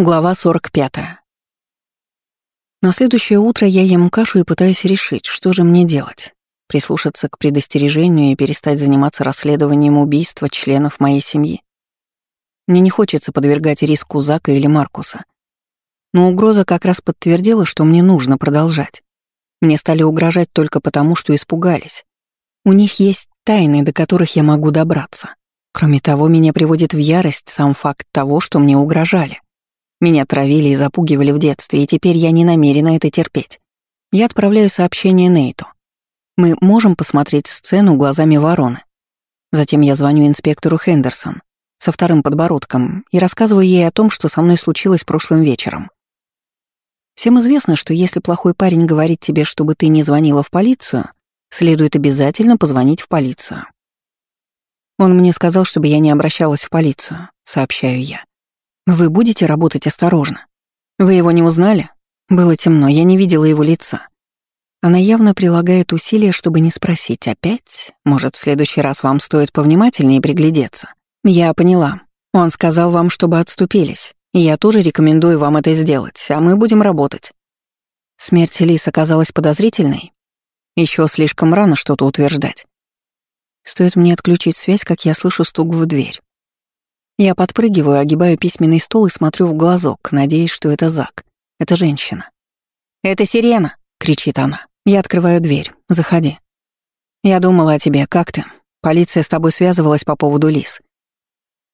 Глава 45. На следующее утро я ем кашу и пытаюсь решить, что же мне делать. Прислушаться к предостережению и перестать заниматься расследованием убийства членов моей семьи. Мне не хочется подвергать риску Зака или Маркуса. Но угроза как раз подтвердила, что мне нужно продолжать. Мне стали угрожать только потому, что испугались. У них есть тайны, до которых я могу добраться. Кроме того, меня приводит в ярость сам факт того, что мне угрожали. Меня травили и запугивали в детстве, и теперь я не намерена это терпеть. Я отправляю сообщение Нейту. Мы можем посмотреть сцену глазами вороны. Затем я звоню инспектору Хендерсон со вторым подбородком и рассказываю ей о том, что со мной случилось прошлым вечером. Всем известно, что если плохой парень говорит тебе, чтобы ты не звонила в полицию, следует обязательно позвонить в полицию. Он мне сказал, чтобы я не обращалась в полицию, сообщаю я. Вы будете работать осторожно. Вы его не узнали? Было темно, я не видела его лица. Она явно прилагает усилия, чтобы не спросить опять. Может, в следующий раз вам стоит повнимательнее приглядеться. Я поняла. Он сказал вам, чтобы отступились. И я тоже рекомендую вам это сделать, а мы будем работать. Смерть Лис оказалась подозрительной. Еще слишком рано что-то утверждать. Стоит мне отключить связь, как я слышу стук в дверь. Я подпрыгиваю, огибаю письменный стол и смотрю в глазок, надеясь, что это Зак. Это женщина. «Это сирена!» — кричит она. Я открываю дверь. «Заходи». «Я думала о тебе. Как ты? Полиция с тобой связывалась по поводу Лис».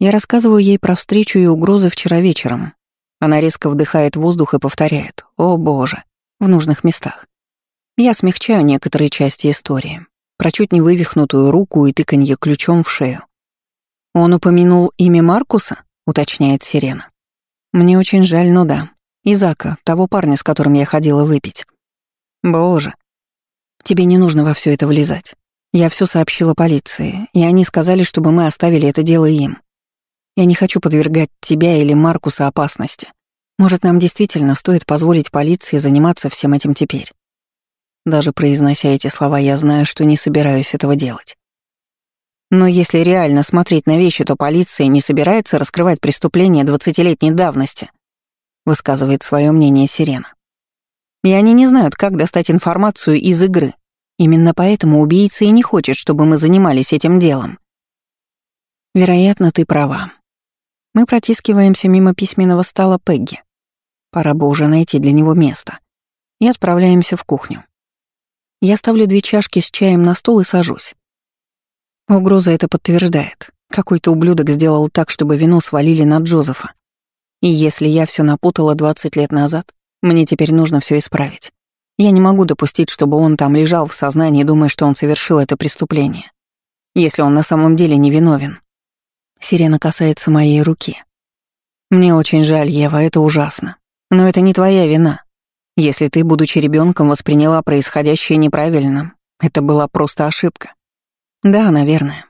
Я рассказываю ей про встречу и угрозы вчера вечером. Она резко вдыхает воздух и повторяет «О боже!» в нужных местах. Я смягчаю некоторые части истории. Про чуть не вывихнутую руку и тыканье ключом в шею. «Он упомянул имя Маркуса?» — уточняет Сирена. «Мне очень жаль, но да. Изака, того парня, с которым я ходила выпить». «Боже. Тебе не нужно во все это влезать. Я все сообщила полиции, и они сказали, чтобы мы оставили это дело им. Я не хочу подвергать тебя или Маркуса опасности. Может, нам действительно стоит позволить полиции заниматься всем этим теперь?» Даже произнося эти слова, я знаю, что не собираюсь этого делать. Но если реально смотреть на вещи, то полиция не собирается раскрывать преступления двадцатилетней давности, высказывает свое мнение Сирена. И они не знают, как достать информацию из игры. Именно поэтому убийца и не хочет, чтобы мы занимались этим делом. Вероятно, ты права. Мы протискиваемся мимо письменного стола Пегги. Пора бы уже найти для него место. И отправляемся в кухню. Я ставлю две чашки с чаем на стол и сажусь. Угроза это подтверждает. Какой-то ублюдок сделал так, чтобы вину свалили на Джозефа. И если я все напутала 20 лет назад, мне теперь нужно все исправить. Я не могу допустить, чтобы он там лежал в сознании, думая, что он совершил это преступление. Если он на самом деле невиновен. Сирена касается моей руки. Мне очень жаль, Ева, это ужасно. Но это не твоя вина. Если ты, будучи ребенком, восприняла происходящее неправильно, это была просто ошибка. Да, наверное.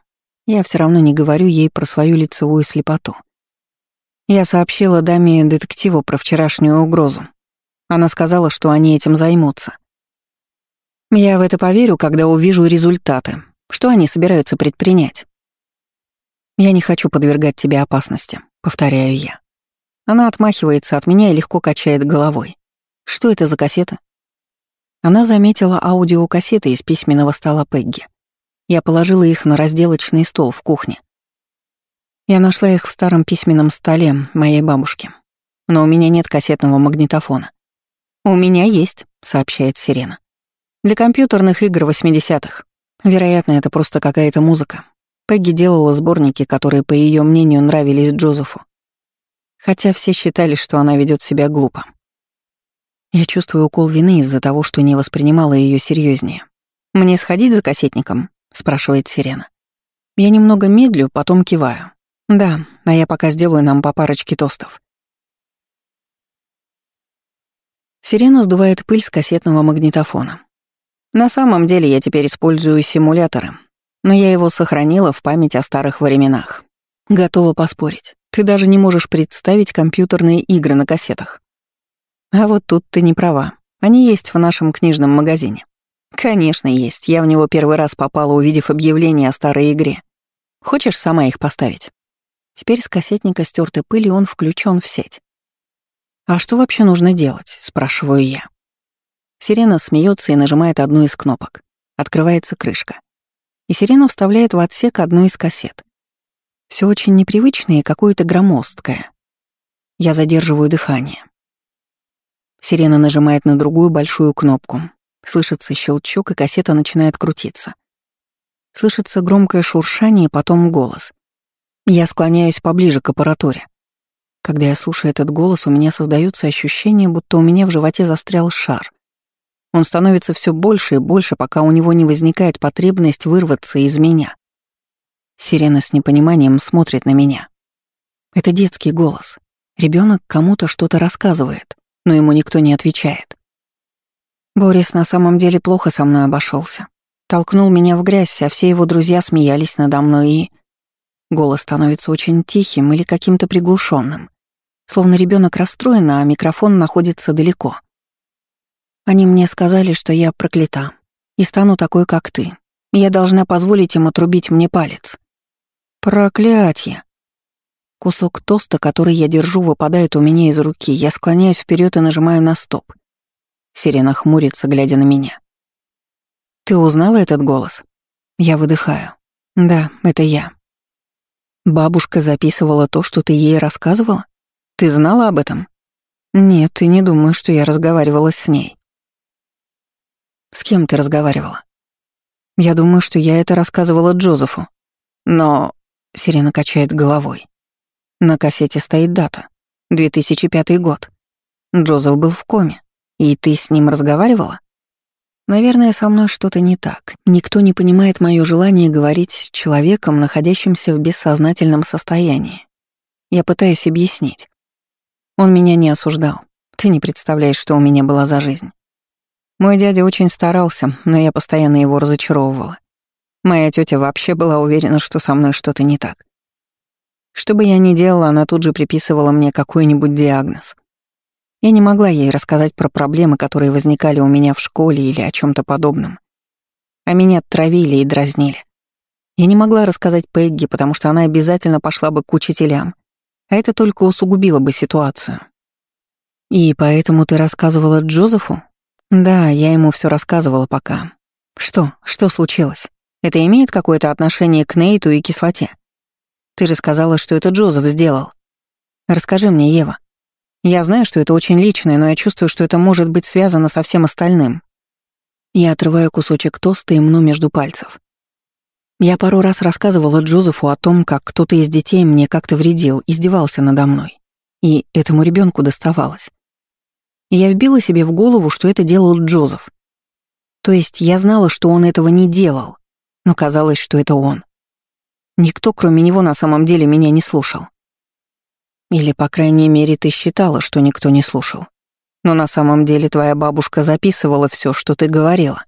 Я все равно не говорю ей про свою лицевую слепоту. Я сообщила даме-детективу про вчерашнюю угрозу. Она сказала, что они этим займутся. Я в это поверю, когда увижу результаты, что они собираются предпринять. Я не хочу подвергать тебе опасности, повторяю я. Она отмахивается от меня и легко качает головой. Что это за кассета? Она заметила аудиокассеты из письменного стола Пегги. Я положила их на разделочный стол в кухне. Я нашла их в старом письменном столе моей бабушки. Но у меня нет кассетного магнитофона. «У меня есть», — сообщает Сирена. «Для компьютерных игр 80-х. Вероятно, это просто какая-то музыка. Пегги делала сборники, которые, по ее мнению, нравились Джозефу. Хотя все считали, что она ведет себя глупо. Я чувствую укол вины из-за того, что не воспринимала ее серьезнее. Мне сходить за кассетником? — спрашивает Сирена. Я немного медлю, потом киваю. Да, а я пока сделаю нам по парочке тостов. Сирена сдувает пыль с кассетного магнитофона. На самом деле я теперь использую симуляторы, но я его сохранила в память о старых временах. Готова поспорить. Ты даже не можешь представить компьютерные игры на кассетах. А вот тут ты не права. Они есть в нашем книжном магазине. «Конечно, есть. Я в него первый раз попала, увидев объявление о старой игре. Хочешь сама их поставить?» Теперь с кассетника стертой пыли он включен в сеть. «А что вообще нужно делать?» — спрашиваю я. Сирена смеется и нажимает одну из кнопок. Открывается крышка. И Сирена вставляет в отсек одну из кассет. Все очень непривычное и какое-то громоздкое. Я задерживаю дыхание. Сирена нажимает на другую большую кнопку. Слышится щелчок, и кассета начинает крутиться. Слышится громкое шуршание, потом голос. Я склоняюсь поближе к аппаратуре. Когда я слушаю этот голос, у меня создается ощущение, будто у меня в животе застрял шар. Он становится все больше и больше, пока у него не возникает потребность вырваться из меня. Сирена с непониманием смотрит на меня. Это детский голос. Ребенок кому-то что-то рассказывает, но ему никто не отвечает. Борис на самом деле плохо со мной обошелся. Толкнул меня в грязь, а все его друзья смеялись надо мной и... Голос становится очень тихим или каким-то приглушенным, словно ребенок расстроен, а микрофон находится далеко. Они мне сказали, что я проклята и стану такой, как ты. Я должна позволить им отрубить мне палец. Проклятье! Кусок тоста, который я держу, выпадает у меня из руки. Я склоняюсь вперед и нажимаю на стоп. Сирена хмурится, глядя на меня. «Ты узнала этот голос?» Я выдыхаю. «Да, это я». «Бабушка записывала то, что ты ей рассказывала? Ты знала об этом?» «Нет, ты не думаешь, что я разговаривала с ней». «С кем ты разговаривала?» «Я думаю, что я это рассказывала Джозефу. Но...» — Сирена качает головой. «На кассете стоит дата. 2005 год. Джозеф был в коме. И ты с ним разговаривала? Наверное, со мной что-то не так. Никто не понимает мое желание говорить с человеком, находящимся в бессознательном состоянии. Я пытаюсь объяснить. Он меня не осуждал. Ты не представляешь, что у меня была за жизнь. Мой дядя очень старался, но я постоянно его разочаровывала. Моя тетя вообще была уверена, что со мной что-то не так. Что бы я ни делала, она тут же приписывала мне какой-нибудь диагноз. Я не могла ей рассказать про проблемы, которые возникали у меня в школе или о чем то подобном. А меня травили и дразнили. Я не могла рассказать Пегги, потому что она обязательно пошла бы к учителям, а это только усугубило бы ситуацию. «И поэтому ты рассказывала Джозефу?» «Да, я ему все рассказывала пока. Что? Что случилось? Это имеет какое-то отношение к Нейту и кислоте? Ты же сказала, что это Джозеф сделал. Расскажи мне, Ева. Я знаю, что это очень личное, но я чувствую, что это может быть связано со всем остальным. Я отрываю кусочек тоста и мну между пальцев. Я пару раз рассказывала Джозефу о том, как кто-то из детей мне как-то вредил, издевался надо мной. И этому ребенку доставалось. И я вбила себе в голову, что это делал Джозеф. То есть я знала, что он этого не делал, но казалось, что это он. Никто, кроме него, на самом деле меня не слушал. Или, по крайней мере, ты считала, что никто не слушал. Но на самом деле твоя бабушка записывала все, что ты говорила.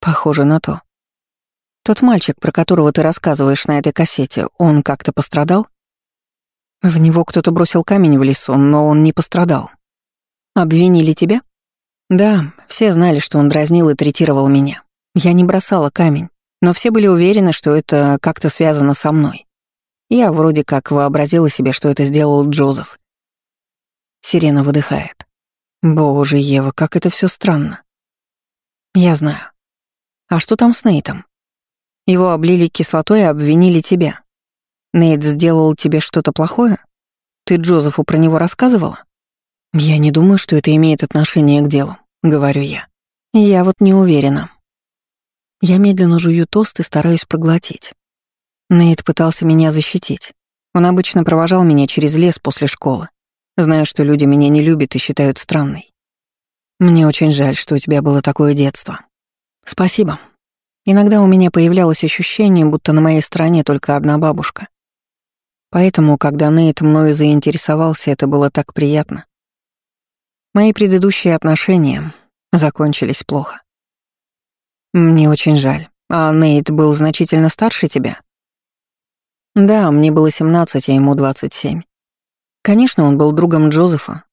Похоже на то. Тот мальчик, про которого ты рассказываешь на этой кассете, он как-то пострадал? В него кто-то бросил камень в лесу, но он не пострадал. Обвинили тебя? Да, все знали, что он дразнил и третировал меня. Я не бросала камень, но все были уверены, что это как-то связано со мной. Я вроде как вообразила себе, что это сделал Джозеф. Сирена выдыхает. Боже, Ева, как это все странно. Я знаю. А что там с Нейтом? Его облили кислотой и обвинили тебя. Нейт сделал тебе что-то плохое? Ты Джозефу про него рассказывала? Я не думаю, что это имеет отношение к делу, говорю я. Я вот не уверена. Я медленно жую тост и стараюсь проглотить. Нейт пытался меня защитить. Он обычно провожал меня через лес после школы, зная, что люди меня не любят и считают странной. Мне очень жаль, что у тебя было такое детство. Спасибо. Иногда у меня появлялось ощущение, будто на моей стороне только одна бабушка. Поэтому, когда Нейт мною заинтересовался, это было так приятно. Мои предыдущие отношения закончились плохо. Мне очень жаль. А Нейт был значительно старше тебя? Да, мне было 17, а ему 27. Конечно, он был другом Джозефа,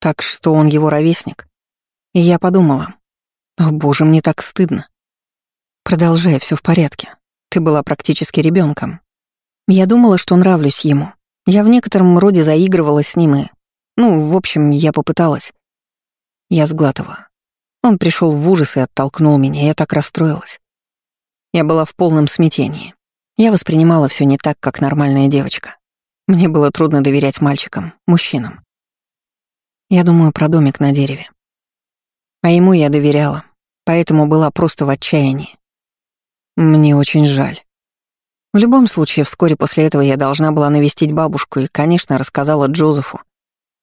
так что он его ровесник. И я подумала, о боже, мне так стыдно. Продолжай, все в порядке. Ты была практически ребенком. Я думала, что нравлюсь ему. Я в некотором роде заигрывала с ним и... Ну, в общем, я попыталась. Я сглатываю. Он пришел в ужас и оттолкнул меня, я так расстроилась. Я была в полном смятении. Я воспринимала все не так, как нормальная девочка. Мне было трудно доверять мальчикам, мужчинам. Я думаю про домик на дереве. А ему я доверяла, поэтому была просто в отчаянии. Мне очень жаль. В любом случае, вскоре после этого я должна была навестить бабушку и, конечно, рассказала Джозефу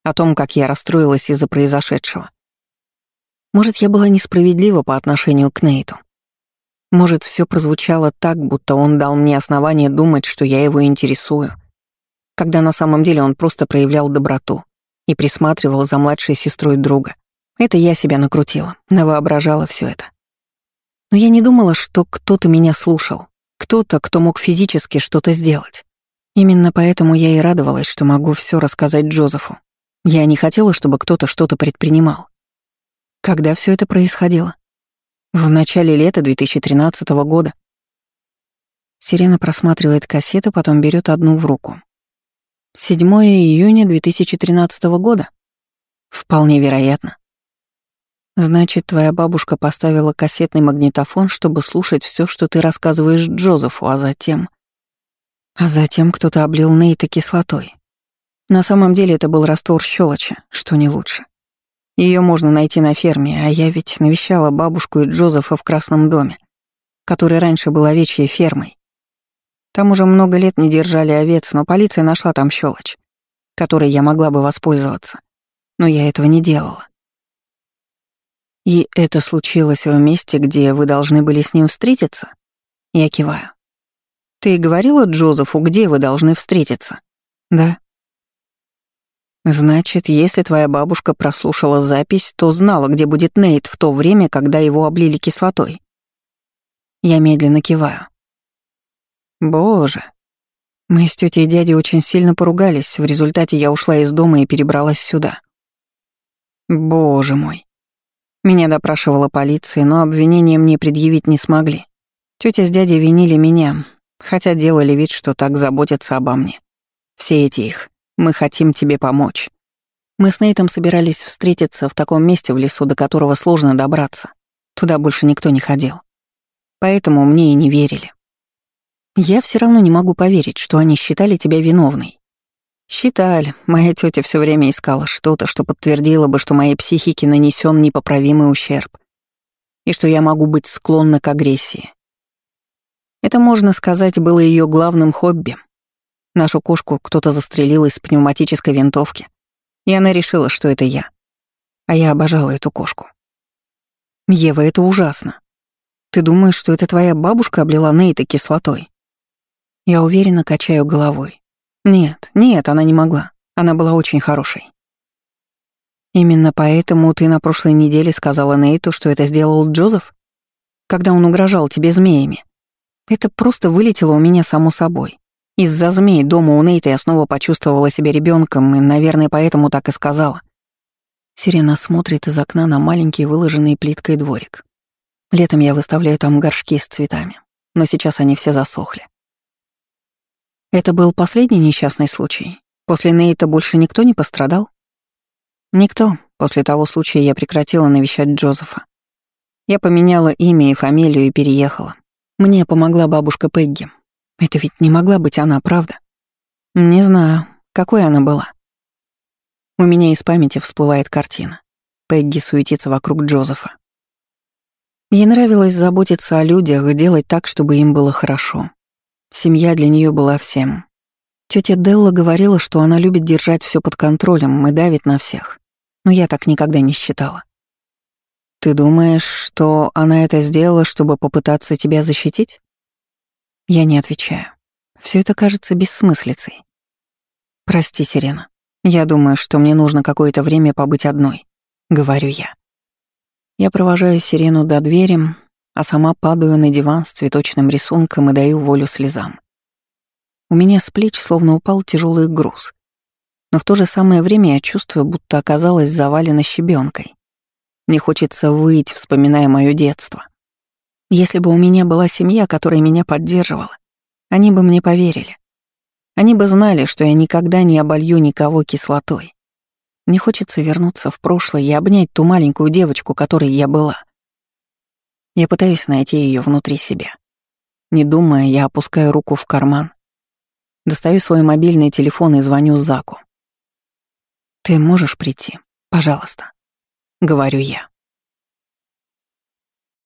о том, как я расстроилась из-за произошедшего. Может, я была несправедлива по отношению к Нейту. Может, все прозвучало так, будто он дал мне основание думать, что я его интересую, когда на самом деле он просто проявлял доброту и присматривал за младшей сестрой друга. Это я себя накрутила, навоображала все это. Но я не думала, что кто-то меня слушал, кто-то, кто мог физически что-то сделать. Именно поэтому я и радовалась, что могу все рассказать Джозефу. Я не хотела, чтобы кто-то что-то предпринимал. Когда все это происходило? В начале лета 2013 года. Сирена просматривает кассету, потом берет одну в руку. 7 июня 2013 года? Вполне вероятно. Значит, твоя бабушка поставила кассетный магнитофон, чтобы слушать все, что ты рассказываешь Джозефу, а затем... А затем кто-то облил Нейта кислотой. На самом деле это был раствор щелочи, что не лучше. Ее можно найти на ферме, а я ведь навещала бабушку и Джозефа в Красном доме, который раньше был овечьей фермой. Там уже много лет не держали овец, но полиция нашла там щелочь, которой я могла бы воспользоваться. Но я этого не делала. И это случилось в месте, где вы должны были с ним встретиться? Я киваю. Ты говорила Джозефу, где вы должны встретиться? Да. Значит, если твоя бабушка прослушала запись, то знала, где будет Нейт в то время, когда его облили кислотой. Я медленно киваю. Боже. Мы с тетей и дядей очень сильно поругались, в результате я ушла из дома и перебралась сюда. Боже мой. Меня допрашивала полиция, но обвинения мне предъявить не смогли. Тетя с дядей винили меня, хотя делали вид, что так заботятся обо мне. Все эти их мы хотим тебе помочь. Мы с Нейтом собирались встретиться в таком месте в лесу, до которого сложно добраться. Туда больше никто не ходил. Поэтому мне и не верили. Я все равно не могу поверить, что они считали тебя виновной. Считали. Моя тетя все время искала что-то, что подтвердило бы, что моей психике нанесен непоправимый ущерб и что я могу быть склонна к агрессии. Это, можно сказать, было ее главным хобби Нашу кошку кто-то застрелил из пневматической винтовки, и она решила, что это я. А я обожала эту кошку. Ева, это ужасно. Ты думаешь, что это твоя бабушка облила Нейта кислотой? Я уверенно качаю головой. Нет, нет, она не могла. Она была очень хорошей. Именно поэтому ты на прошлой неделе сказала Нейту, что это сделал Джозеф? Когда он угрожал тебе змеями. Это просто вылетело у меня само собой. Из-за змей дома у Нейта я снова почувствовала себя ребенком и, наверное, поэтому так и сказала. Сирена смотрит из окна на маленький выложенный плиткой дворик. Летом я выставляю там горшки с цветами, но сейчас они все засохли. Это был последний несчастный случай. После Нейта больше никто не пострадал? Никто. После того случая я прекратила навещать Джозефа. Я поменяла имя и фамилию и переехала. Мне помогла бабушка Пегги, это ведь не могла быть она, правда? Не знаю, какой она была. У меня из памяти всплывает картина. Пегги суетится вокруг Джозефа. Ей нравилось заботиться о людях и делать так, чтобы им было хорошо. Семья для нее была всем. Тетя Делла говорила, что она любит держать все под контролем и давит на всех. Но я так никогда не считала. Ты думаешь, что она это сделала, чтобы попытаться тебя защитить? Я не отвечаю. Все это кажется бессмыслицей. Прости, Сирена. Я думаю, что мне нужно какое-то время побыть одной, говорю я. Я провожаю Сирену до двери, а сама падаю на диван с цветочным рисунком и даю волю слезам. У меня с плеч словно упал тяжелый груз. Но в то же самое время я чувствую, будто оказалась завалена щебенкой. Мне хочется выть, вспоминая мое детство. Если бы у меня была семья, которая меня поддерживала, они бы мне поверили. Они бы знали, что я никогда не оболью никого кислотой. Мне хочется вернуться в прошлое и обнять ту маленькую девочку, которой я была. Я пытаюсь найти ее внутри себя. Не думая, я опускаю руку в карман, достаю свой мобильный телефон и звоню Заку. «Ты можешь прийти? Пожалуйста», — говорю я.